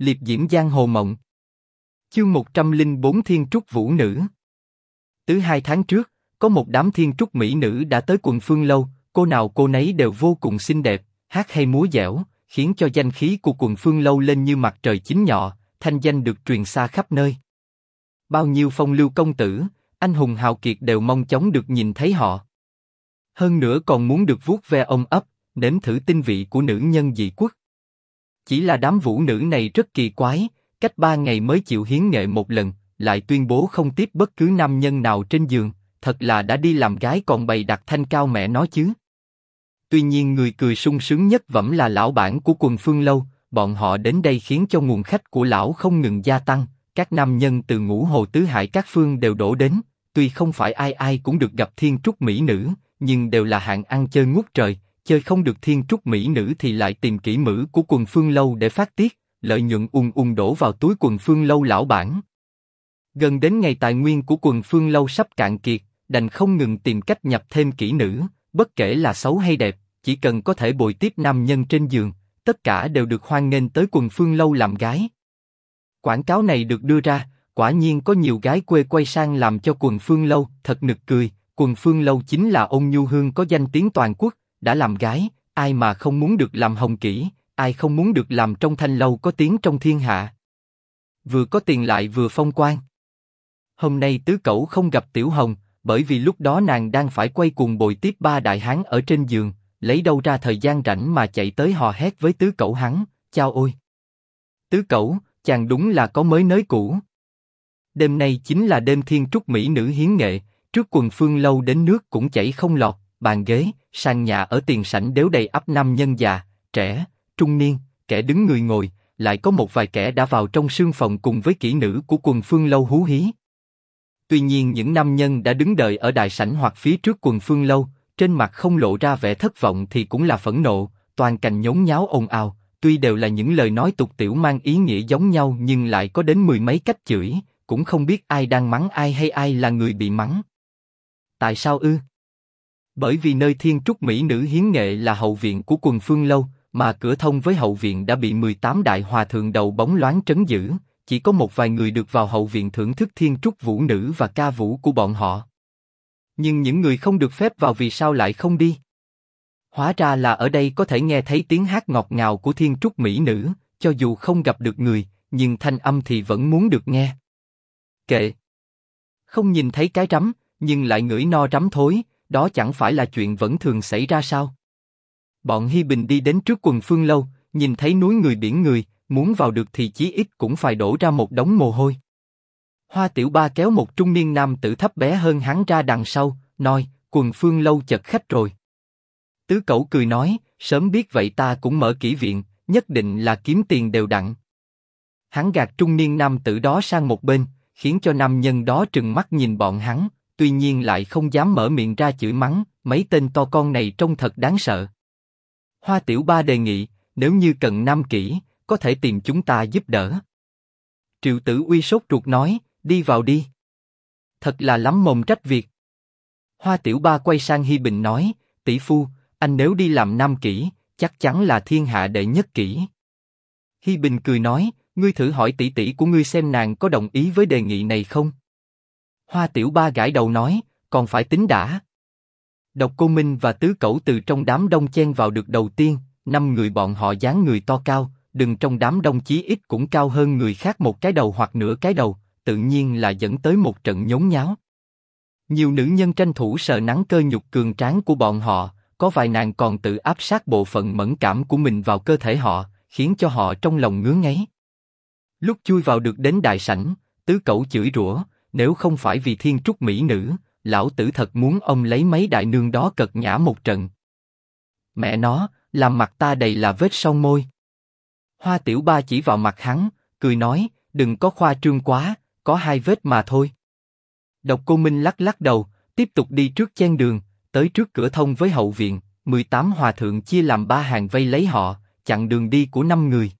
liệp diễm giang hồ mộng. Chương 104 Thiên Trúc Vũ Nữ Tứ hai tháng trước, có một đám thiên trúc mỹ nữ đã tới quần phương lâu, cô nào cô nấy đều vô cùng xinh đẹp, hát hay múa dẻo, khiến cho danh khí của quần phương lâu lên như mặt trời chín nhọ, thanh danh được truyền xa khắp nơi. Bao nhiêu phong lưu công tử, anh hùng hào kiệt đều mong chóng được nhìn thấy họ. Hơn nữa còn muốn được vuốt ve ông ấp, nếm thử tinh vị của nữ nhân dị quốc. Chỉ là đám vũ nữ này rất kỳ quái, cách ba ngày mới chịu hiến nghệ một lần, lại tuyên bố không tiếp bất cứ nam nhân nào trên giường, thật là đã đi làm gái còn bày đặt thanh cao mẹ nó chứ. Tuy nhiên người cười sung sướng nhất vẫn là lão bản của quần phương lâu, bọn họ đến đây khiến cho nguồn khách của lão không ngừng gia tăng, các nam nhân từ ngũ hồ tứ hải các phương đều đổ đến, tuy không phải ai ai cũng được gặp thiên trúc mỹ nữ, nhưng đều là hạng ăn chơi ngút trời, chơi không được thiên trúc mỹ nữ thì lại tìm kỹ mữ của quần phương lâu để phát tiết, lợi nhuận ùn ùn đổ vào túi quần phương lâu lão bản. Gần đến ngày tài nguyên của quần phương lâu sắp cạn kiệt, đành không ngừng tìm cách nhập thêm kỹ nữ, bất kể là xấu hay đẹp, chỉ cần có thể bồi tiếp nam nhân trên giường, tất cả đều được hoan nghênh tới quần phương lâu làm gái. Quảng cáo này được đưa ra, quả nhiên có nhiều gái quê quay sang làm cho quần phương lâu, thật nực cười. Quần phương lâu chính là ông nhu hương có danh tiếng toàn quốc, đã làm gái, ai mà không muốn được làm hồng kỹ, ai không muốn được làm trong thanh lâu có tiếng trong thiên hạ. Vừa có tiền lại vừa phong quan. Hôm nay tứ cẩu không gặp tiểu hồng, bởi vì lúc đó nàng đang phải quay cuồng bồi tiếp ba đại hán ở trên giường, lấy đâu ra thời gian rảnh mà chạy tới hò hét với tứ cẩu hắn, chao ôi. Tứ cẩu, chàng đúng là có mới nới cũ. Đêm nay chính là đêm thiên trúc mỹ nữ hiến nghệ, trước quần phương lâu đến nước cũng chảy không lọt, bàn ghế, sàn nhà ở tiền sảnh đều đầy ắp năm nhân già, trẻ, trung niên, kẻ đứng người ngồi, lại có một vài kẻ đã vào trong sương phòng cùng với kỹ nữ của quần phương lâu hú hí. Tuy nhiên những nam nhân đã đứng đợi ở đại sảnh hoặc phía trước quần phương lâu, trên mặt không lộ ra vẻ thất vọng thì cũng là phẫn nộ, toàn cảnh nhốn nháo ồn ào, tuy đều là những lời nói tục tiểu mang ý nghĩa giống nhau nhưng lại có đến mười mấy cách chửi, cũng không biết ai đang mắng ai hay ai là người bị mắng. Tại sao ư? Bởi vì nơi thiên trúc mỹ nữ hiến nghệ là hậu viện của quần phương lâu, mà cửa thông với hậu viện đã bị 18 đại hòa thượng đầu bóng loáng trấn giữ, chỉ có một vài người được vào hậu viện thưởng thức thiên trúc vũ nữ và ca vũ của bọn họ. Nhưng những người không được phép vào vì sao lại không đi? Hóa ra là ở đây có thể nghe thấy tiếng hát ngọt ngào của thiên trúc mỹ nữ, cho dù không gặp được người, nhưng thanh âm thì vẫn muốn được nghe. Kệ! Không nhìn thấy cái rắm, nhưng lại ngửi no rắm thối, đó chẳng phải là chuyện vẫn thường xảy ra sao? Bọn Hi Bình đi đến trước quần phương lâu, nhìn thấy núi người biển người, muốn vào được thì chí ít cũng phải đổ ra một đống mồ hôi. Hoa Tiểu Ba kéo một trung niên nam tử thấp bé hơn hắn ra đằng sau, nói, quần phương lâu chật khách rồi. Tứ Cẩu cười nói, sớm biết vậy ta cũng mở kỹ viện, nhất định là kiếm tiền đều đặn. Hắn gạt trung niên nam tử đó sang một bên, khiến cho nam nhân đó trừng mắt nhìn bọn hắn, tuy nhiên lại không dám mở miệng ra chửi mắng, mấy tên to con này trông thật đáng sợ. Hoa Tiểu Ba đề nghị, nếu như cần nam kỹ, có thể tìm chúng ta giúp đỡ. Triệu Tử Uy sốt ruột nói, đi vào đi. Thật là lắm mồm trách việc. Hoa Tiểu Ba quay sang Hi Bình nói, tỷ phu, anh nếu đi làm nam kỹ, chắc chắn là thiên hạ đệ nhất kỹ. Hi Bình cười nói, ngươi thử hỏi tỷ tỷ của ngươi xem nàng có đồng ý với đề nghị này không? Hoa Tiểu Ba gãi đầu nói, còn phải tính đã. Độc Cô Minh và Tứ Cẩu từ trong đám đông chen vào được đầu tiên, năm người bọn họ dáng người to cao, đừng trong đám đông chí ít cũng cao hơn người khác một cái đầu hoặc nửa cái đầu, tự nhiên là dẫn tới một trận nhốn nháo. Nhiều nữ nhân tranh thủ sờ nắng cơ nhục cường tráng của bọn họ, có vài nàng còn tự áp sát bộ phận mẫn cảm của mình vào cơ thể họ, khiến cho họ trong lòng ngứa ngáy. Lúc chui vào được đến đại sảnh, tứ cẩu chửi rủa, nếu không phải vì thiên trúc mỹ nữ, lão tử thật muốn ông lấy mấy đại nương đó cật nhã một trận. Mẹ nó, làm mặt ta đầy là vết son môi. Hoa Tiểu Ba chỉ vào mặt hắn, cười nói, đừng có khoa trương quá, có hai vết mà thôi. Độc Cô Minh lắc lắc đầu, tiếp tục đi trước chen đường, tới trước cửa thông với hậu viện, 18 hòa thượng chia làm ba hàng vây lấy họ, chặn đường đi của năm người.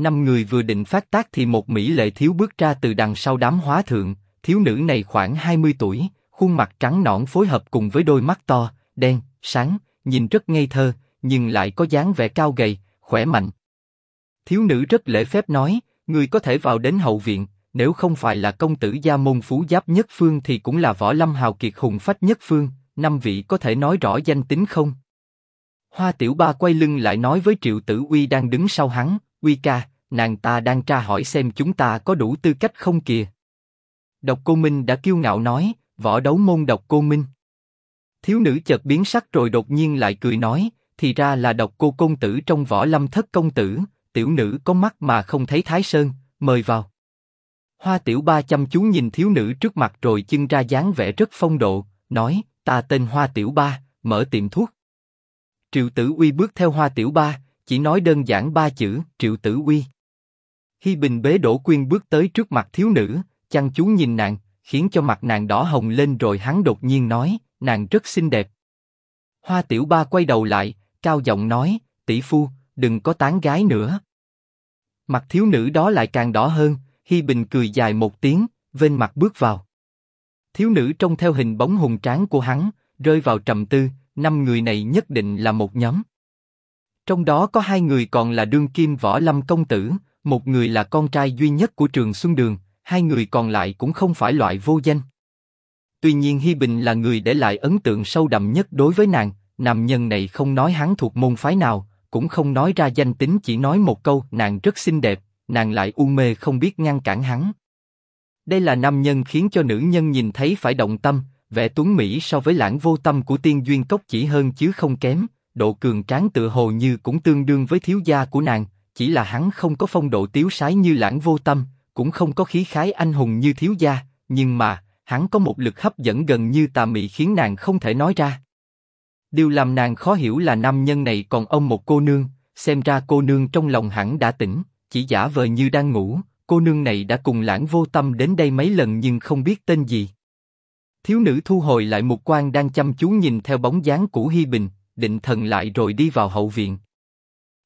Năm người vừa định phát tác thì một mỹ lệ thiếu bước ra từ đằng sau đám hóa thượng, thiếu nữ này khoảng 20 tuổi, khuôn mặt trắng nõn phối hợp cùng với đôi mắt to, đen, sáng, nhìn rất ngây thơ, nhưng lại có dáng vẻ cao gầy, khỏe mạnh. Thiếu nữ rất lễ phép nói, người có thể vào đến hậu viện, nếu không phải là công tử gia môn phú giáp nhất phương thì cũng là võ lâm hào kiệt hùng phách nhất phương, năm vị có thể nói rõ danh tính không? Hoa Tiểu Ba quay lưng lại nói với Triệu Tử Uy đang đứng sau hắn, Uy ca, nàng ta đang tra hỏi xem chúng ta có đủ tư cách không kìa. Độc Cô Minh đã kiêu ngạo nói, võ đấu môn Độc Cô Minh. Thiếu nữ chợt biến sắc rồi đột nhiên lại cười nói, thì ra là Độc Cô công tử trong võ lâm thất công tử, tiểu nữ có mắt mà không thấy Thái Sơn, mời vào. Hoa Tiểu Ba chăm chú nhìn thiếu nữ trước mặt rồi chưng ra dáng vẻ rất phong độ, nói, ta tên Hoa Tiểu Ba, mở tiệm thuốc. Triệu Tử Uy bước theo Hoa Tiểu Ba, chỉ nói đơn giản ba chữ Triệu Tử Uy. Hi Bình bế Đỗ Quyên bước tới trước mặt thiếu nữ, chăm chú nhìn nàng, khiến cho mặt nàng đỏ hồng lên rồi hắn đột nhiên nói, nàng rất xinh đẹp. Hoa Tiểu Ba quay đầu lại, cao giọng nói, tỷ phu, đừng có tán gái nữa. Mặt thiếu nữ đó lại càng đỏ hơn, Hi Bình cười dài một tiếng, vên mặt bước vào. Thiếu nữ trông theo hình bóng hùng tráng của hắn, rơi vào trầm tư, năm người này nhất định là một nhóm. Trong đó có hai người còn là đương kim võ lâm công tử, một người là con trai duy nhất của trường Xuân Đường, hai người còn lại cũng không phải loại vô danh. Tuy nhiên Hi Bình là người để lại ấn tượng sâu đậm nhất đối với nàng, nam nhân này không nói hắn thuộc môn phái nào, cũng không nói ra danh tính chỉ nói một câu nàng rất xinh đẹp, nàng lại u mê không biết ngăn cản hắn. Đây là nam nhân khiến cho nữ nhân nhìn thấy phải động tâm, vẻ tuấn mỹ so với lãng vô tâm của tiên duyên cốc chỉ hơn chứ không kém, độ cường tráng tựa hồ như cũng tương đương với thiếu gia của nàng, chỉ là hắn không có phong độ tiếu sái như lãng vô tâm, cũng không có khí khái anh hùng như thiếu gia, nhưng mà hắn có một lực hấp dẫn gần như tà mị khiến nàng không thể nói ra. Điều làm nàng khó hiểu là nam nhân này còn ông một cô nương, xem ra cô nương trong lòng hẳn đã tỉnh, chỉ giả vờ như đang ngủ. Cô nương này đã cùng lãng vô tâm đến đây mấy lần nhưng không biết tên gì. Thiếu nữ thu hồi lại một quan đang chăm chú nhìn theo bóng dáng của Hi Bình, định thần lại rồi đi vào hậu viện.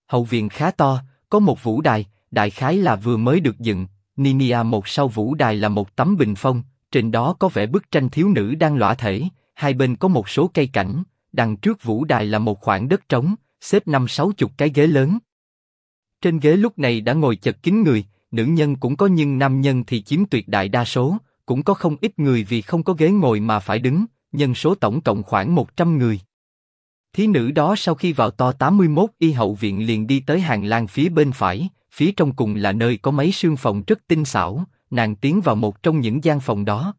Hậu viện khá to, có một vũ đài, đại khái là vừa mới được dựng. Ninia một sau vũ đài là một tấm bình phong, trên đó có vẻ bức tranh thiếu nữ đang lõa thể, hai bên có một số cây cảnh, đằng trước vũ đài là một khoảng đất trống, xếp năm sáu chục cái ghế lớn. Trên ghế lúc này đã ngồi chật kín người, nữ nhân cũng có nhưng nam nhân thì chiếm tuyệt đại đa số, cũng có không ít người vì không có ghế ngồi mà phải đứng, nhân số tổng cộng khoảng 100 người. Thí nữ đó sau khi vào to 81 y hậu viện liền đi tới hàng lang phía bên phải, phía trong cùng là nơi có mấy sương phòng rất tinh xảo, nàng tiến vào một trong những gian phòng đó.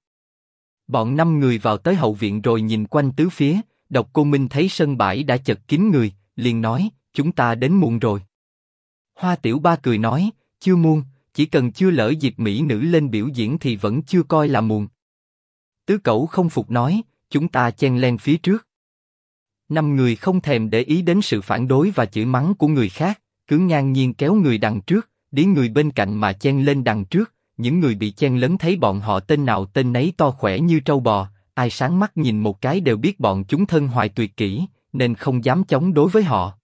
Bọn năm người vào tới hậu viện rồi nhìn quanh tứ phía, độc cô Minh thấy sân bãi đã chật kín người, liền nói, chúng ta đến muộn rồi. Hoa Tiểu Ba cười nói, chưa muộn, chỉ cần chưa lỡ dịp mỹ nữ lên biểu diễn thì vẫn chưa coi là muộn. Tứ Cẩu không phục nói, chúng ta chen len phía trước. Năm người không thèm để ý đến sự phản đối và chửi mắng của người khác, cứ ngang nhiên kéo người đằng trước, đi người bên cạnh mà chen lên đằng trước. Những người bị chen lấn thấy bọn họ tên nào tên nấy to khỏe như trâu bò, ai sáng mắt nhìn một cái đều biết bọn chúng thân hoài tuyệt kỹ, nên không dám chống đối với họ.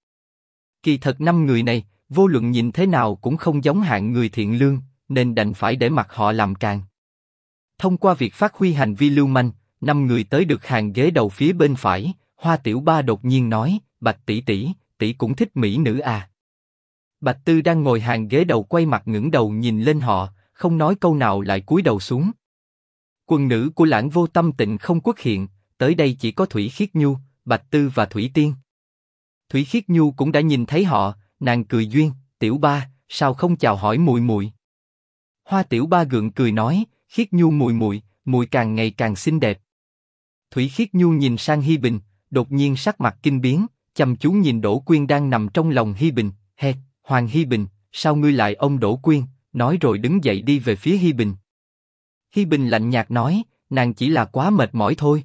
Kỳ thật năm người này, vô luận nhìn thế nào cũng không giống hạng người thiện lương, nên đành phải để mặt họ làm càng. Thông qua việc phát huy hành vi lưu manh, năm người tới được hàng ghế đầu phía bên phải, Hoa Tiểu Ba đột nhiên nói, Bạch tỷ tỷ, tỷ cũng thích mỹ nữ à? Bạch Tư đang ngồi hàng ghế đầu quay mặt ngẩng đầu nhìn lên họ, không nói câu nào lại cúi đầu xuống. Quân nữ của lãng vô tâm tịnh không quốc hiện, tới đây chỉ có Thủy Khiết Nhu, Bạch Tư và Thủy Tiên. Thủy Khiết Nhu cũng đã nhìn thấy họ, nàng cười duyên, Tiểu Ba, sao không chào hỏi mùi mùi? Hoa Tiểu Ba gượng cười nói, Khiết Nhu mùi mùi, mùi càng ngày càng xinh đẹp. Thủy Khiết Nhu nhìn sang Hi Bình, đột nhiên sắc mặt kinh biến, chăm chú nhìn Đỗ Quyên đang nằm trong lòng Hi Bình, Hét, Hoàng Hi Bình, sao ngươi lại ông Đỗ Quyên? Nói rồi đứng dậy đi về phía Hi Bình. Hi Bình lạnh nhạt nói, nàng chỉ là quá mệt mỏi thôi.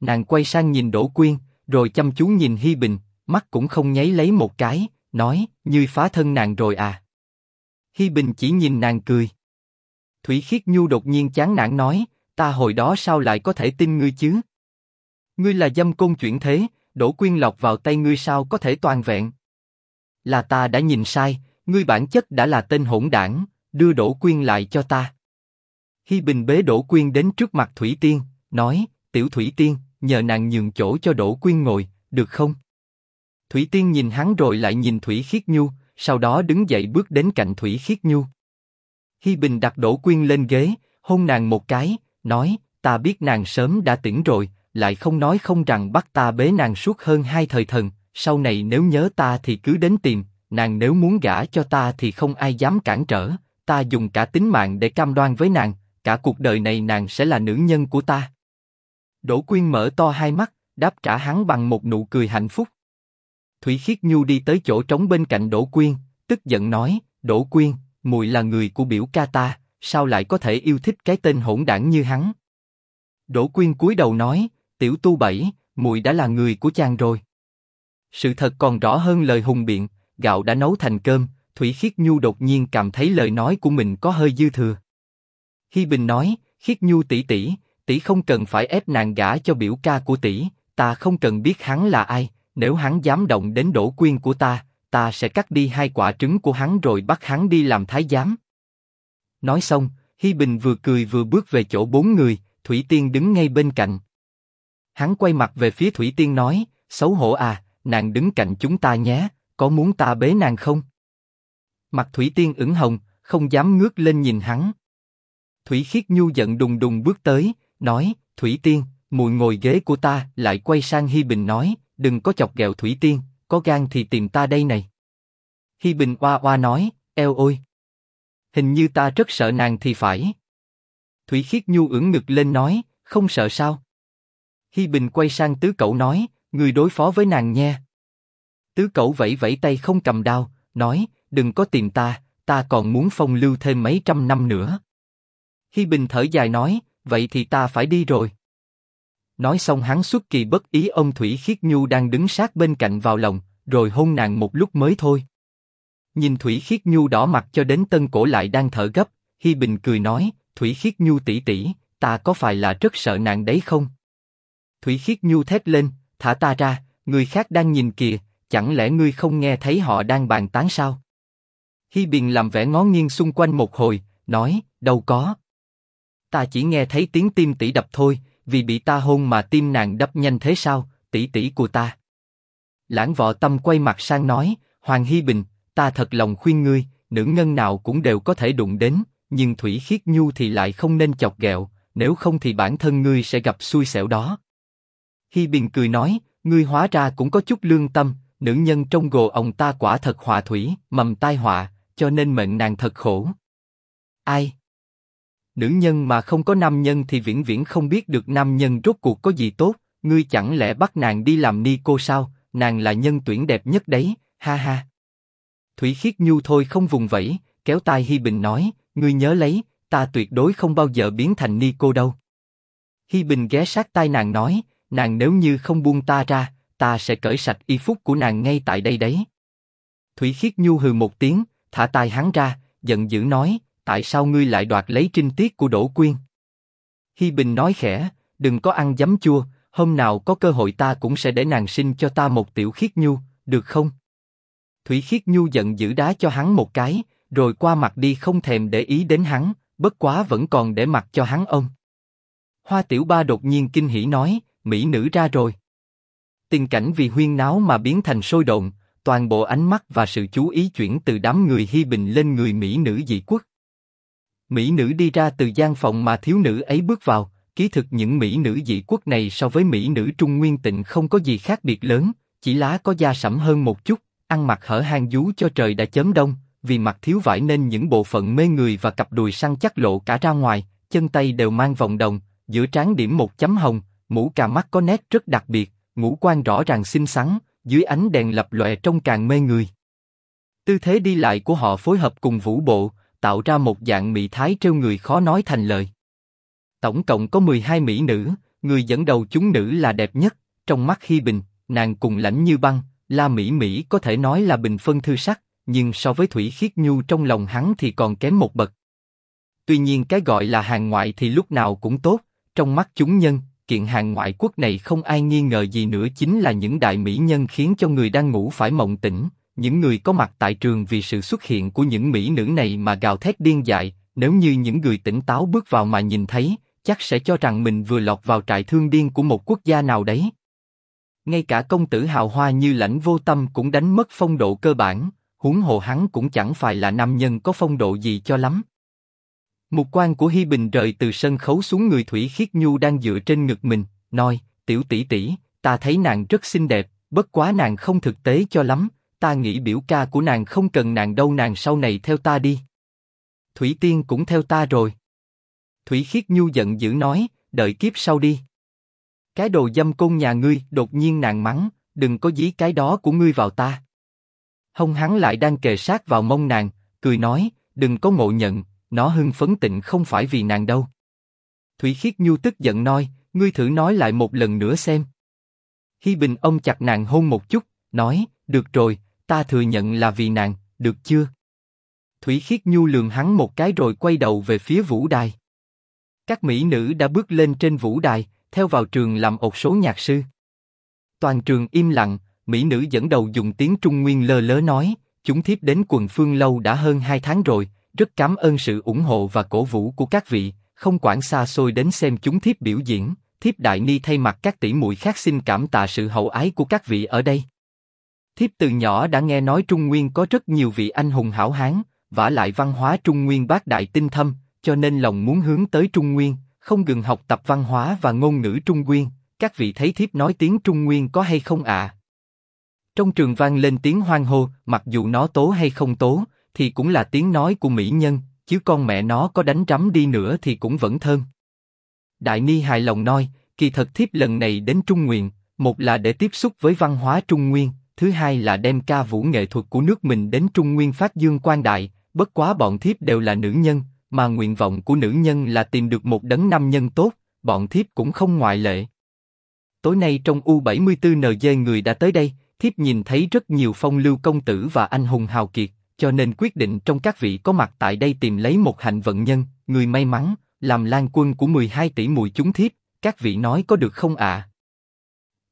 Nàng quay sang nhìn Đỗ Quyên, rồi chăm chú nhìn Hi Bình, mắt cũng không nháy lấy một cái, nói, như phá thân nàng rồi à. Hi Bình chỉ nhìn nàng cười. Thủy Khiết Nhu đột nhiên chán nản nói, ta hồi đó sao lại có thể tin ngươi chứ? Ngươi là dâm côn chuyển thế, đổ Quyên lọc vào tay ngươi sao có thể toàn vẹn? Là ta đã nhìn sai, ngươi bản chất đã là tên hỗn đảng, đưa đổ Quyên lại cho ta. Hi Bình bế đổ Quyên đến trước mặt Thủy Tiên, nói, Tiểu Thủy Tiên, nhờ nàng nhường chỗ cho đổ Quyên ngồi, được không? Thủy Tiên nhìn hắn rồi lại nhìn Thủy Khiết Nhu, sau đó đứng dậy bước đến cạnh Thủy Khiết Nhu. Hi Bình đặt đổ Quyên lên ghế, hôn nàng một cái, nói, ta biết nàng sớm đã tỉnh rồi, lại không nói không rằng bắt ta bế nàng suốt hơn hai thời thần, sau này nếu nhớ ta thì cứ đến tìm, nàng nếu muốn gả cho ta thì không ai dám cản trở, ta dùng cả tính mạng để cam đoan với nàng, cả cuộc đời này nàng sẽ là nữ nhân của ta. Đỗ Quyên mở to hai mắt, đáp trả hắn bằng một nụ cười hạnh phúc. Thủy Khiết Nhu đi tới chỗ trống bên cạnh Đỗ Quyên, tức giận nói, Đỗ Quyên, mùi là người của biểu ca ta, sao lại có thể yêu thích cái tên hỗn đảng như hắn? Đỗ Quyên cúi đầu nói, tiểu tu bảy, muội đã là người của chàng rồi. Sự thật còn rõ hơn lời hùng biện, gạo đã nấu thành cơm, Thủy Khiết Nhu đột nhiên cảm thấy lời nói của mình có hơi dư thừa. Hi Bình nói, Khiết Nhu tỷ tỷ, tỷ không cần phải ép nàng gả cho biểu ca của tỷ, ta không cần biết hắn là ai, nếu hắn dám động đến đổ quyên của ta, ta sẽ cắt đi hai quả trứng của hắn rồi bắt hắn đi làm thái giám. Nói xong, Hi Bình vừa cười vừa bước về chỗ bốn người, Thủy Tiên đứng ngay bên cạnh. Hắn quay mặt về phía Thủy Tiên nói, xấu hổ à, nàng đứng cạnh chúng ta nhé, có muốn ta bế nàng không? Mặt Thủy Tiên ửng hồng, không dám ngước lên nhìn hắn. Thủy Khiết Nhu giận đùng đùng bước tới, nói, Thủy Tiên, mùi ngồi ghế của ta, lại quay sang Hi Bình nói, đừng có chọc ghẹo Thủy Tiên, có gan thì tìm ta đây này. Hi Bình oa oa nói, eo ôi. Hình như ta rất sợ nàng thì phải. Thủy Khiết Nhu ưỡn ngực lên nói, không sợ sao? Hi Bình quay sang tứ cậu nói, người đối phó với nàng nha. Tứ cậu vẫy vẫy tay không cầm đao, nói, đừng có tìm ta, ta còn muốn phong lưu thêm mấy trăm năm nữa. Hi Bình thở dài nói, vậy thì ta phải đi rồi. Nói xong hắn xuất kỳ bất ý ông Thủy Khiết Nhu đang đứng sát bên cạnh vào lòng, rồi hôn nàng một lúc mới thôi. Nhìn Thủy Khiết Nhu đỏ mặt cho đến tân cổ lại đang thở gấp, Hi Bình cười nói, Thủy Khiết Nhu tỷ tỷ, ta có phải là rất sợ nàng đấy không? Thủy Khiết Nhu thét lên, thả ta ra, người khác đang nhìn kìa, chẳng lẽ ngươi không nghe thấy họ đang bàn tán sao? Hi Bình làm vẻ ngó nghiêng xung quanh một hồi, nói, đâu có. Ta chỉ nghe thấy tiếng tim tỷ đập thôi, vì bị ta hôn mà tim nàng đập nhanh thế sao, tỷ tỷ của ta. Lãng võ tâm quay mặt sang nói, Hoàng Hi Bình, ta thật lòng khuyên ngươi, nữ nhân nào cũng đều có thể đụng đến, nhưng Thủy Khiết Nhu thì lại không nên chọc ghẹo, nếu không thì bản thân ngươi sẽ gặp xui xẻo đó. Hi Bình cười nói, ngươi hóa ra cũng có chút lương tâm, nữ nhân trong gồ ông ta quả thật họa thủy, mầm tai họa, cho nên mệnh nàng thật khổ. Ai? Nữ nhân mà không có nam nhân thì viễn viễn không biết được nam nhân rốt cuộc có gì tốt, ngươi chẳng lẽ bắt nàng đi làm ni cô sao? Nàng là nhân tuyển đẹp nhất đấy, ha ha. Thủy Khiết Nhu thôi không vùng vẫy, kéo tai Hi Bình nói, ngươi nhớ lấy, ta tuyệt đối không bao giờ biến thành ni cô đâu. Hi Bình ghé sát tai nàng nói, nàng nếu như không buông ta ra, ta sẽ cởi sạch y phục của nàng ngay tại đây đấy. Thủy Khiết Nhu hừ một tiếng, thả tay hắn ra, giận dữ nói, tại sao ngươi lại đoạt lấy trinh tiết của Đỗ Quyên? Hi Bình nói khẽ, đừng có ăn dấm chua, hôm nào có cơ hội ta cũng sẽ để nàng sinh cho ta một tiểu khiết nhu, được không? Thủy Khiết Nhu giận dữ đá cho hắn một cái, rồi qua mặt đi không thèm để ý đến hắn, bất quá vẫn còn để mặt cho hắn ông. Hoa Tiểu Ba đột nhiên kinh hỉ nói, mỹ nữ ra rồi. Tình cảnh vì huyên náo mà biến thành sôi động, toàn bộ ánh mắt và sự chú ý chuyển từ đám người Hi Bình lên người mỹ nữ dị quốc. Mỹ nữ đi ra từ gian phòng mà thiếu nữ ấy bước vào, ký thực những mỹ nữ dị quốc này so với mỹ nữ Trung Nguyên Tịnh không có gì khác biệt lớn, chỉ lá có da sẫm hơn một chút, ăn mặc hở hang dú cho trời đã chớm đông, vì mặc thiếu vải nên những bộ phận mê người và cặp đùi săn chắc lộ cả ra ngoài, chân tay đều mang vòng đồng, giữa trán điểm một chấm hồng, mũ cà mắt có nét rất đặc biệt, ngũ quan rõ ràng xinh xắn, dưới ánh đèn lập lòe trông càng mê người. Tư thế đi lại của họ phối hợp cùng vũ bộ, tạo ra một dạng mỹ thái trêu người khó nói thành lời. Tổng cộng có 12 mỹ nữ, người dẫn đầu chúng nữ là đẹp nhất, trong mắt Hi Bình, nàng cùng lãnh như băng, La Mỹ Mỹ có thể nói là bình phân thư sắc, nhưng so với Thủy Khiết Nhu trong lòng hắn thì còn kém một bậc. Tuy nhiên cái gọi là hàng ngoại thì lúc nào cũng tốt, trong mắt chúng nhân, kiện hàng ngoại quốc này không ai nghi ngờ gì nữa chính là những đại mỹ nhân khiến cho người đang ngủ phải mộng tỉnh, những người có mặt tại trường vì sự xuất hiện của những mỹ nữ này mà gào thét điên dại, nếu như những người tỉnh táo bước vào mà nhìn thấy, chắc sẽ cho rằng mình vừa lọt vào trại thương điên của một quốc gia nào đấy. Ngay cả công tử hào hoa như lãnh vô tâm cũng đánh mất phong độ cơ bản, huống hồ hắn cũng chẳng phải là nam nhân có phong độ gì cho lắm. Một quan của Hi Bình rời từ sân khấu xuống người Thủy Khiết Nhu đang dựa trên ngực mình, nói, tiểu tỷ tỷ, ta thấy nàng rất xinh đẹp, bất quá nàng không thực tế cho lắm, ta nghĩ biểu ca của nàng không cần nàng đâu nàng sau này theo ta đi. Thủy Tiên cũng theo ta rồi. Thủy Khiết Nhu giận dữ nói, đợi kiếp sau đi. Cái đồ dâm côn nhà ngươi, đột nhiên nàng mắng, đừng có dí cái đó của ngươi vào ta. Hông hắn lại đang kề sát vào mông nàng, cười nói, đừng có ngộ nhận, nó hưng phấn tịnh không phải vì nàng đâu. Thủy Khiết Nhu tức giận nói, ngươi thử nói lại một lần nữa xem. Hi Bình ông chặt nàng hôn một chút, nói, được rồi, ta thừa nhận là vì nàng, được chưa? Thủy Khiết Nhu lườm hắn một cái rồi quay đầu về phía vũ đài. Các mỹ nữ đã bước lên trên vũ đài, theo vào trường làm ột số nhạc sư. Toàn trường im lặng, mỹ nữ dẫn đầu dùng tiếng Trung Nguyên lơ lớ nói, chúng thiếp đến quần phương lâu đã hơn hai tháng rồi, rất cảm ơn sự ủng hộ và cổ vũ của các vị, không quản xa xôi đến xem chúng thiếp biểu diễn, thiếp đại ni thay mặt các tỷ muội khác xin cảm tạ sự hậu ái của các vị ở đây. Thiếp từ nhỏ đã nghe nói Trung Nguyên có rất nhiều vị anh hùng hảo hán, vả lại văn hóa Trung Nguyên bác đại tinh thâm, cho nên lòng muốn hướng tới Trung Nguyên, không ngừng học tập văn hóa và ngôn ngữ Trung Nguyên. Các vị thấy thiếp nói tiếng Trung Nguyên có hay không ạ? Trong trường vang lên tiếng hoan hô, mặc dù nó tố hay không tố, thì cũng là tiếng nói của mỹ nhân, chứ con mẹ nó có đánh trắm đi nữa thì cũng vẫn thơm. Đại Ni hài lòng nói, kỳ thật thiếp lần này đến Trung Nguyên, một là để tiếp xúc với văn hóa Trung Nguyên, thứ hai là đem ca vũ nghệ thuật của nước mình đến Trung Nguyên phát dương quan đại. Bất quá bọn thiếp đều là nữ nhân, mà nguyện vọng của nữ nhân là tìm được một đấng nam nhân tốt, bọn thiếp cũng không ngoại lệ. Tối nay trong U74 NG người đã tới đây, thiếp nhìn thấy rất nhiều phong lưu công tử và anh hùng hào kiệt, cho nên quyết định trong các vị có mặt tại đây tìm lấy một hạnh vận nhân, người may mắn, làm lan quân của 12 tỷ mùi chúng thiếp, các vị nói có được không ạ?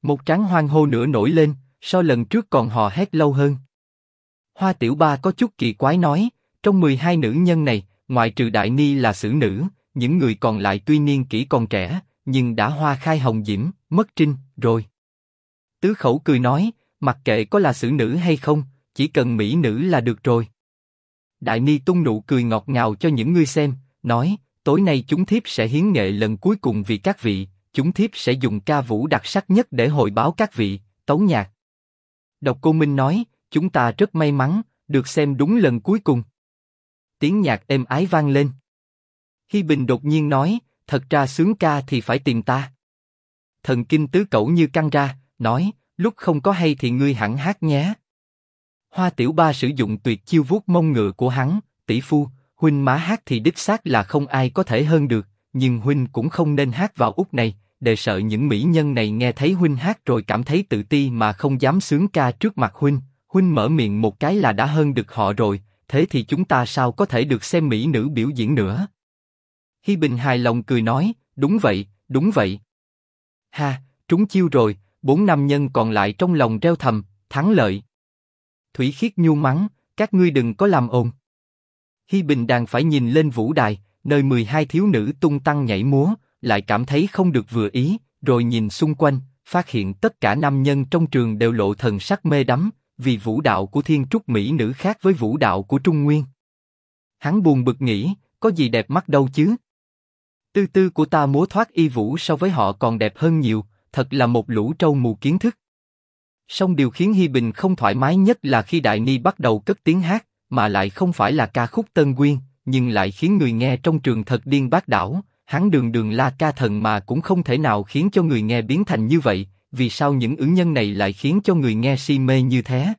Một tráng hoang hô nữa nổi lên, so lần trước còn hò hét lâu hơn. Hoa Tiểu Ba có chút kỳ quái nói, trong 12 nữ nhân này, ngoại trừ Đại Ni là xử nữ, những người còn lại tuy niên kỹ còn trẻ, nhưng đã hoa khai hồng diễm, mất trinh, rồi. Tứ khẩu cười nói, mặc kệ có là xử nữ hay không, chỉ cần mỹ nữ là được rồi. Đại Ni tung nụ cười ngọt ngào cho những người xem, nói, tối nay chúng thiếp sẽ hiến nghệ lần cuối cùng vì các vị, chúng thiếp sẽ dùng ca vũ đặc sắc nhất để hồi báo các vị, tấu nhạc. Độc Cô Minh nói, chúng ta rất may mắn, được xem đúng lần cuối cùng. Tiếng nhạc êm ái vang lên. Hi Bình đột nhiên nói, thật ra sướng ca thì phải tìm ta. Thần kinh tứ cẩu như căng ra, nói, lúc không có hay thì ngươi hẳn hát nhé. Hoa Tiểu Ba sử dụng tuyệt chiêu vuốt mông ngựa của hắn, tỷ phu, huynh má hát thì đích xác là không ai có thể hơn được, nhưng huynh cũng không nên hát vào út này, để sợ những mỹ nhân này nghe thấy huynh hát rồi cảm thấy tự ti mà không dám sướng ca trước mặt huynh. Huynh mở miệng một cái là đã hơn được họ rồi, thế thì chúng ta sao có thể được xem mỹ nữ biểu diễn nữa? Hi Bình hài lòng cười nói, đúng vậy, đúng vậy. Ha, trúng chiêu rồi, bốn nam nhân còn lại trong lòng reo thầm, thắng lợi. Thủy Khiết nhu mắng, các ngươi đừng có làm ồn. Hi Bình đàn phải nhìn lên vũ đài, nơi 12 thiếu nữ tung tăng nhảy múa, lại cảm thấy không được vừa ý, rồi nhìn xung quanh, phát hiện tất cả nam nhân trong trường đều lộ thần sắc mê đắm, vì vũ đạo của thiên trúc mỹ nữ khác với vũ đạo của trung nguyên. Hắn buồn bực nghĩ, có gì đẹp mắt đâu chứ? Tư tư của ta múa thoát y vũ so với họ còn đẹp hơn nhiều, thật là một lũ trâu mù kiến thức. Song điều khiến Hi Bình không thoải mái nhất là khi Đại Ni bắt đầu cất tiếng hát, mà lại không phải là ca khúc Tân Quyên, nhưng lại khiến người nghe trong trường thật điên bát đảo. Hắn đường đường la ca thần mà cũng không thể nào khiến cho người nghe biến thành như vậy, vì sao những ứng nhân này lại khiến cho người nghe si mê như thế?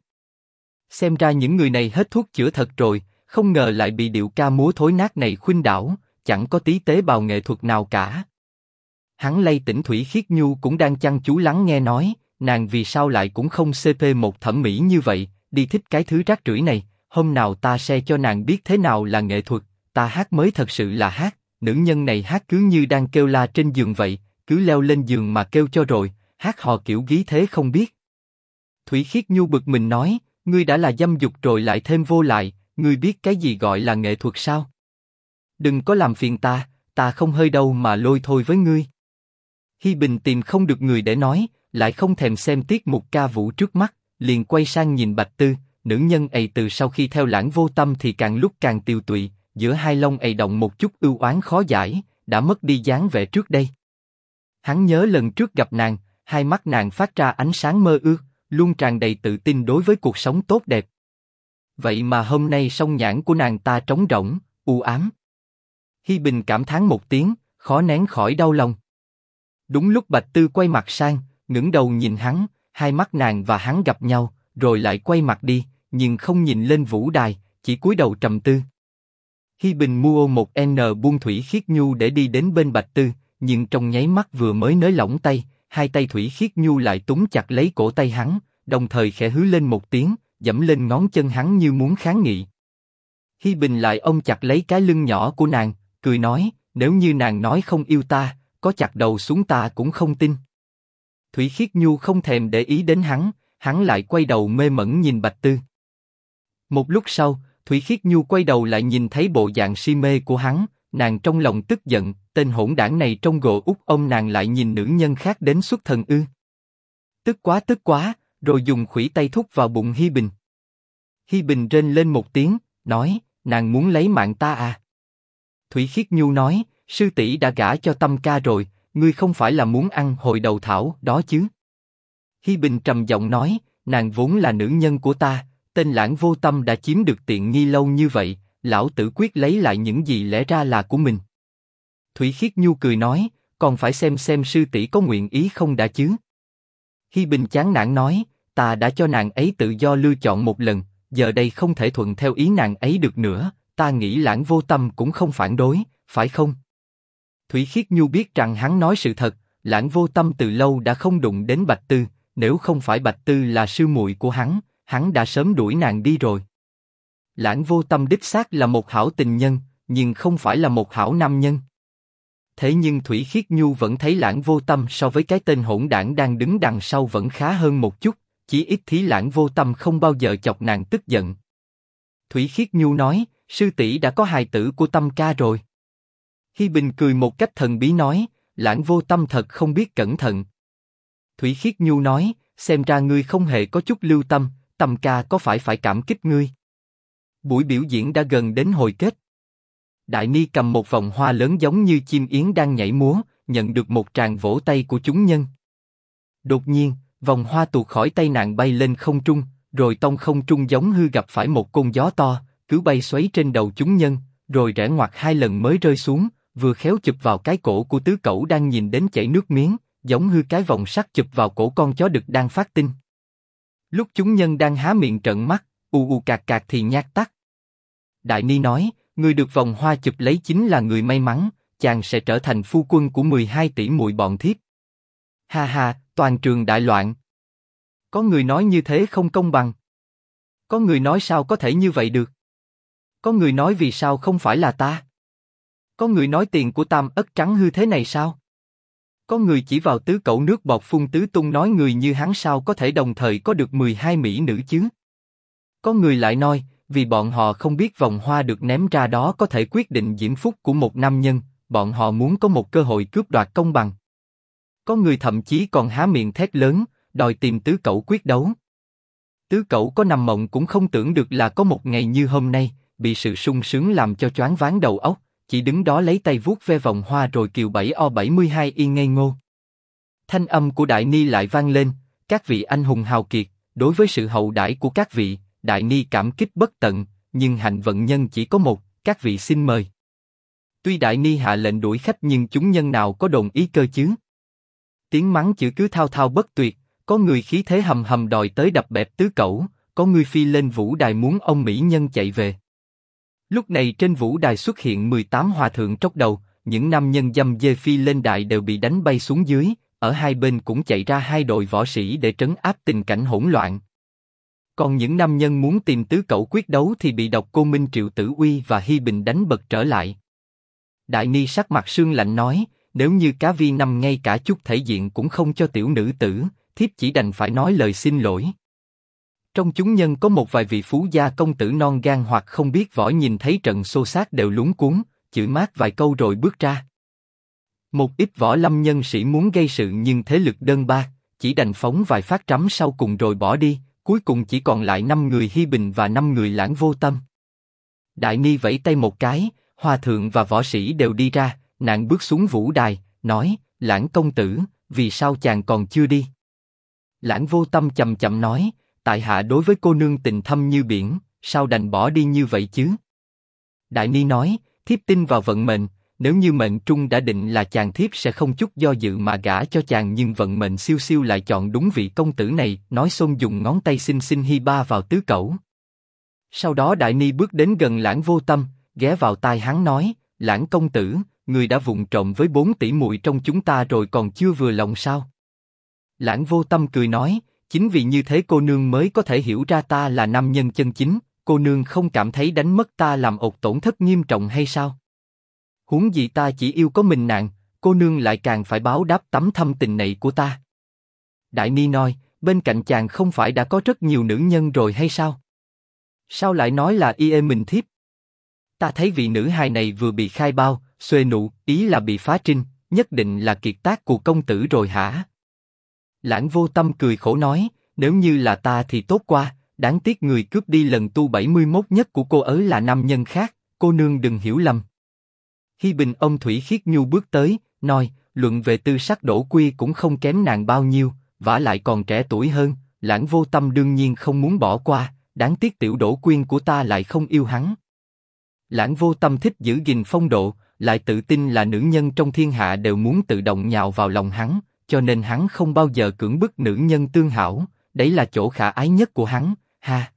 Xem ra những người này hết thuốc chữa thật rồi, không ngờ lại bị điệu ca múa thối nát này khuynh đảo, chẳng có tí tế bào nghệ thuật nào cả. Hắn lay tỉnh Thủy Khiết Nhu cũng đang chăm chú lắng nghe nói, nàng vì sao lại cũng không cp một thẩm mỹ như vậy, đi thích cái thứ rác rưởi này, hôm nào ta sẽ cho nàng biết thế nào là nghệ thuật, ta hát mới thật sự là hát, nữ nhân này hát cứ như đang kêu la trên giường vậy, cứ leo lên giường mà kêu cho rồi, hát hò kiểu gí thế không biết. Thủy Khiết Nhu bực mình nói, ngươi đã là dâm dục rồi lại thêm vô lại, ngươi biết cái gì gọi là nghệ thuật sao? Đừng có làm phiền ta, ta không hơi đâu mà lôi thôi với ngươi. Hi Bình tìm không được người để nói, lại không thèm xem tiết mục ca vũ trước mắt, liền quay sang nhìn Bạch Tư, nữ nhân ấy từ sau khi theo lãng vô tâm thì càng lúc càng tiêu tụy, giữa hai lông ấy động một chút ưu oán khó giải, đã mất đi dáng vẻ trước đây. Hắn nhớ lần trước gặp nàng, hai mắt nàng phát ra ánh sáng mơ ước, luôn tràn đầy tự tin đối với cuộc sống tốt đẹp. Vậy mà hôm nay song nhãn của nàng ta trống rỗng, u ám. Hi Bình cảm thán một tiếng, khó nén khỏi đau lòng. Đúng lúc Bạch Tư quay mặt sang, ngẩng đầu nhìn hắn, hai mắt nàng và hắn gặp nhau, rồi lại quay mặt đi, nhưng không nhìn lên vũ đài, chỉ cúi đầu trầm tư. Hi Bình mua một N buông thủy khiết nhu để đi đến bên Bạch Tư, nhưng trong nháy mắt vừa mới nới lỏng tay, hai tay thủy khiết nhu lại túm chặt lấy cổ tay hắn, đồng thời khẽ hứ lên một tiếng, dẫm lên ngón chân hắn như muốn kháng nghị. Hi Bình lại ôm chặt lấy cái lưng nhỏ của nàng, cười nói, nếu như nàng nói không yêu ta, có chặt đầu xuống ta cũng không tin. Thủy Khiết Nhu không thèm để ý đến hắn, hắn lại quay đầu mê mẩn nhìn Bạch Tư. Một lúc sau, Thủy Khiết Nhu quay đầu lại nhìn thấy bộ dạng si mê của hắn, nàng trong lòng tức giận, tên hỗn đảng này trong gỗ út ông nàng lại nhìn nữ nhân khác đến xuất thần ư. Tức quá tức quá, rồi dùng khủy tay thúc vào bụng Hi Bình. Hi Bình rên lên một tiếng, nói, nàng muốn lấy mạng ta à? Thủy Khiết Nhu nói, sư tỷ đã gả cho Tâm Ca rồi, ngươi không phải là muốn ăn hồi đầu thảo đó chứ? Hi Bình trầm giọng nói, nàng vốn là nữ nhân của ta, tên lãng vô tâm đã chiếm được tiện nghi lâu như vậy, lão tử quyết lấy lại những gì lẽ ra là của mình. Thủy Khiết Nhu cười nói, còn phải xem xem sư tỷ có nguyện ý không đã chứ. Hi Bình chán nản nói, ta đã cho nàng ấy tự do lựa chọn một lần, giờ đây không thể thuận theo ý nàng ấy được nữa, ta nghĩ lãng vô tâm cũng không phản đối, phải không? Thủy Khiết Nhu biết rằng hắn nói sự thật, lãng vô tâm từ lâu đã không đụng đến Bạch Tư, nếu không phải Bạch Tư là sư muội của hắn, hắn đã sớm đuổi nàng đi rồi. Lãng vô tâm đích xác là một hảo tình nhân, nhưng không phải là một hảo nam nhân. Thế nhưng Thủy Khiết Nhu vẫn thấy lãng vô tâm so với cái tên hỗn đảng đang đứng đằng sau vẫn khá hơn một chút, chỉ ít thí lãng vô tâm không bao giờ chọc nàng tức giận. Thủy Khiết Nhu nói, sư tỷ đã có hài tử của tâm ca rồi. Hi Bình cười một cách thần bí nói, lãng vô tâm thật không biết cẩn thận. Thủy Khiết Nhu nói, xem ra ngươi không hề có chút lưu tâm, tâm ca có phải phải cảm kích ngươi. Buổi biểu diễn đã gần đến hồi kết. Đại Ni cầm một vòng hoa lớn giống như chim yến đang nhảy múa, nhận được một tràng vỗ tay của chúng nhân. Đột nhiên, vòng hoa tuột khỏi tay nàng bay lên không trung, rồi tông không trung giống hư gặp phải một cơn gió to, cứ bay xoáy trên đầu chúng nhân, rồi rẽ ngoặt hai lần mới rơi xuống, vừa khéo chụp vào cái cổ của tứ cẩu đang nhìn đến chảy nước miếng, giống hư cái vòng sắt chụp vào cổ con chó đực đang phát tinh. Lúc chúng nhân đang há miệng trợn mắt, u u cạc cạc thì nhát tắt. Đại Ni nói, người được vòng hoa chụp lấy chính là người may mắn, chàng sẽ trở thành phu quân của 12 tỷ muội bọn thiếp. Ha ha, toàn trường đại loạn. Có người nói như thế không công bằng. Có người nói sao có thể như vậy được. Có người nói vì sao không phải là ta. Có người nói tiền của tam ất trắng hư thế này sao? Có người chỉ vào tứ cậu nước bọt phun tứ tung nói người như hắn sao có thể đồng thời có được 12 mỹ nữ chứ? Có người lại nói, vì bọn họ không biết vòng hoa được ném ra đó có thể quyết định diễm phúc của một nam nhân, bọn họ muốn có một cơ hội cướp đoạt công bằng. Có người thậm chí còn há miệng thét lớn, đòi tìm tứ cậu quyết đấu. Tứ cậu có nằm mộng cũng không tưởng được là có một ngày như hôm nay, bị sự sung sướng làm cho choáng váng đầu óc, chỉ đứng đó lấy tay vuốt ve vòng hoa rồi kiều bảy o 72 yên ngây ngô. Thanh âm của Đại Ni lại vang lên, các vị anh hùng hào kiệt, đối với sự hậu đãi của các vị, Đại Ni cảm kích bất tận, nhưng hạnh vận nhân chỉ có một, các vị xin mời. Tuy Đại Ni hạ lệnh đuổi khách nhưng chúng nhân nào có đồng ý cơ chứ? Tiếng mắng chữ cứ thao thao bất tuyệt, có người khí thế hầm hầm đòi tới đập bẹp tứ cẩu, có người phi lên vũ đài muốn ông mỹ nhân chạy về. Lúc này trên vũ đài xuất hiện 18 hòa thượng tróc đầu, những nam nhân dâm dê phi lên đại đều bị đánh bay xuống dưới, ở hai bên cũng chạy ra hai đội võ sĩ để trấn áp tình cảnh hỗn loạn. Còn những nam nhân muốn tìm tứ cậu quyết đấu thì bị độc cô Minh Triệu Tử Uy và Hi Bình đánh bật trở lại. Đại Ni sắc mặt sương lạnh nói, nếu như cá vi nằm ngay cả chút thể diện cũng không cho tiểu nữ tử, thiếp chỉ đành phải nói lời xin lỗi. Trong chúng nhân có một vài vị phú gia công tử non gan hoặc không biết võ nhìn thấy trận xô xát đều lúng cuốn, chửi mát vài câu rồi bước ra. Một ít võ lâm nhân sĩ muốn gây sự nhưng thế lực đơn ba, chỉ đành phóng vài phát trắm sau cùng rồi bỏ đi, cuối cùng chỉ còn lại năm người Hi Bình và năm người lãng vô tâm. Đại Ni vẫy tay một cái, hòa thượng và võ sĩ đều đi ra, nàng bước xuống vũ đài, nói, lãng công tử, vì sao chàng còn chưa đi? Lãng vô tâm chậm chậm nói, tại hạ đối với cô nương tình thâm như biển, sao đành bỏ đi như vậy chứ? Đại Ni nói, thiếp tin vào vận mệnh, nếu như mệnh trung đã định là chàng thiếp sẽ không chút do dự mà gả cho chàng nhưng vận mệnh siêu siêu lại chọn đúng vị công tử này, nói xôn dùng ngón tay xin xin hi ba vào tứ cẩu. Sau đó Đại Ni bước đến gần lãng vô tâm, ghé vào tai hắn nói, lãng công tử, người đã vụng trộm với bốn tỷ muội trong chúng ta rồi còn chưa vừa lòng sao? Lãng vô tâm cười nói, chính vì như thế cô nương mới có thể hiểu ra ta là nam nhân chân chính, cô nương không cảm thấy đánh mất ta làm ột tổn thất nghiêm trọng hay sao? Huống gì ta chỉ yêu có mình nàng, cô nương lại càng phải báo đáp tấm thâm tình này của ta. Đại Ni nói, bên cạnh chàng không phải đã có rất nhiều nữ nhân rồi hay sao? Sao lại nói là y mình thiếp? Ta thấy vị nữ hài này vừa bị khai bao, xuê nụ, ý là bị phá trinh, nhất định là kiệt tác của công tử rồi hả? Lãng vô tâm cười khổ nói, nếu như là ta thì tốt qua, đáng tiếc người cướp đi lần tu 71 nhất của cô ấy là nam nhân khác, cô nương đừng hiểu lầm. Hi Bình ông Thủy Khiết Nhu bước tới, nói, luận về tư sắc đổ quy cũng không kém nàng bao nhiêu, vả lại còn trẻ tuổi hơn, lãng vô tâm đương nhiên không muốn bỏ qua, đáng tiếc tiểu đổ quyên của ta lại không yêu hắn. Lãng vô tâm thích giữ gìn phong độ, lại tự tin là nữ nhân trong thiên hạ đều muốn tự động nhào vào lòng hắn, cho nên hắn không bao giờ cưỡng bức nữ nhân tương hảo, đấy là chỗ khả ái nhất của hắn, ha.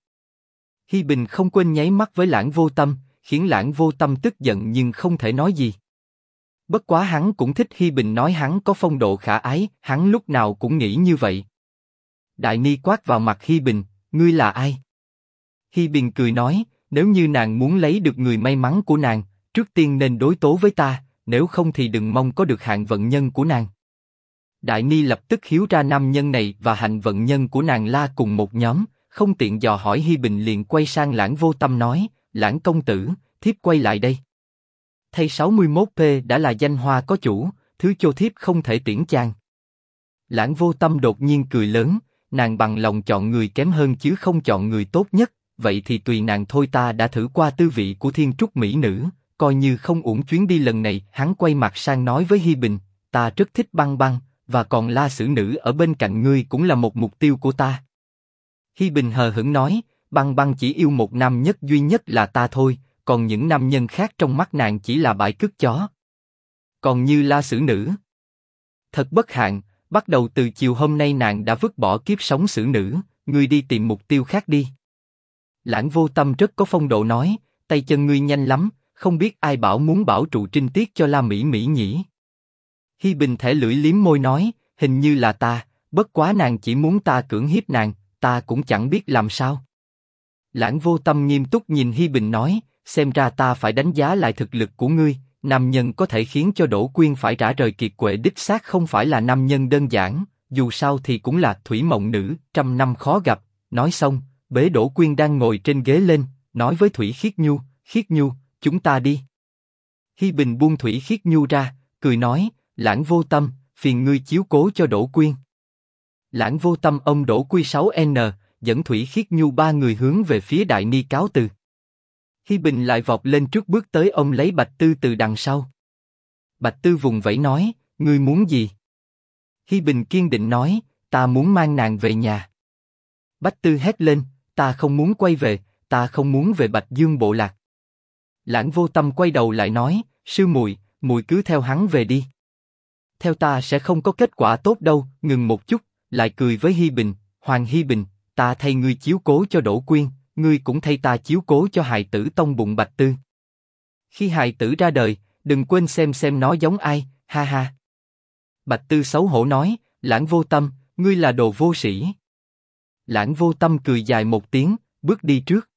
Hi Bình không quên nháy mắt với lãng vô tâm, khiến lãng vô tâm tức giận nhưng không thể nói gì. Bất quá hắn cũng thích Hi Bình nói hắn có phong độ khả ái, hắn lúc nào cũng nghĩ như vậy. Đại Ni quát vào mặt Hi Bình, ngươi là ai? Hi Bình cười nói, nếu như nàng muốn lấy được người may mắn của nàng, trước tiên nên đối tố với ta, nếu không thì đừng mong có được hạng vận nhân của nàng. Đại Ni lập tức hiếu ra nam nhân này và hạnh vận nhân của nàng la cùng một nhóm, không tiện dò hỏi Hi Bình liền quay sang lãng vô tâm nói, lãng công tử, thiếp quay lại đây. Thay 61p đã là danh hoa có chủ, thứ cho thiếp không thể tiễn chàng. Lãng vô tâm đột nhiên cười lớn, nàng bằng lòng chọn người kém hơn chứ không chọn người tốt nhất, vậy thì tùy nàng thôi ta đã thử qua tư vị của thiên trúc mỹ nữ, coi như không uổng chuyến đi lần này. Hắn quay mặt sang nói với Hi Bình, ta rất thích băng băng, và còn la sử nữ ở bên cạnh ngươi cũng là một mục tiêu của ta. Hi Bình hờ hững nói, băng băng chỉ yêu một nam nhất duy nhất là ta thôi, còn những nam nhân khác trong mắt nàng chỉ là bãi cướp chó. Còn như la sử nữ, thật bất hạnh, bắt đầu từ chiều hôm nay nàng đã vứt bỏ kiếp sống sử nữ, ngươi đi tìm mục tiêu khác đi. Lãng vô tâm rất có phong độ nói, tay chân ngươi nhanh lắm, không biết ai bảo muốn bảo trụ trinh tiết cho La Mỹ Mỹ nhỉ? Hi Bình thể lưỡi liếm môi nói, hình như là ta, bất quá nàng chỉ muốn ta cưỡng hiếp nàng, ta cũng chẳng biết làm sao. Lãng vô tâm nghiêm túc nhìn Hi Bình nói, xem ra ta phải đánh giá lại thực lực của ngươi, nam nhân có thể khiến cho Đỗ Quyên phải trả rời kiệt quệ đích xác không phải là nam nhân đơn giản, dù sao thì cũng là thủy mộng nữ, trăm năm khó gặp. Nói xong, bế Đỗ Quyên đang ngồi trên ghế lên, nói với Thủy Khiết Nhu, Khiết Nhu, chúng ta đi. Hi Bình buông Thủy Khiết Nhu ra, cười nói, lãng vô tâm, phiền ngươi chiếu cố cho đổ Quyên. Lãng vô tâm ông đổ Quy 6N, dẫn Thủy Khiết Nhu ba người hướng về phía Đại Ni cáo từ. Hi Bình lại vọt lên trước bước tới ông lấy Bạch Tư từ đằng sau. Bạch Tư vùng vẫy nói, ngươi muốn gì? Hi Bình kiên định nói, ta muốn mang nàng về nhà. Bạch Tư hét lên, ta không muốn quay về, ta không muốn về Bạch Dương bộ lạc. Lãng vô tâm quay đầu lại nói, sư muội, muội cứ theo hắn về đi. Theo ta sẽ không có kết quả tốt đâu. Ngừng một chút, lại cười với Hi Bình, Hoàng Hi Bình, ta thay ngươi chiếu cố cho Đỗ Quyên, ngươi cũng thay ta chiếu cố cho hài tử tông bụng Bạch Tư. Khi hài tử ra đời, đừng quên xem xem nó giống ai, ha ha. Bạch Tư xấu hổ nói, lãng vô tâm, ngươi là đồ vô sĩ. Lãng vô tâm cười dài một tiếng, bước đi trước.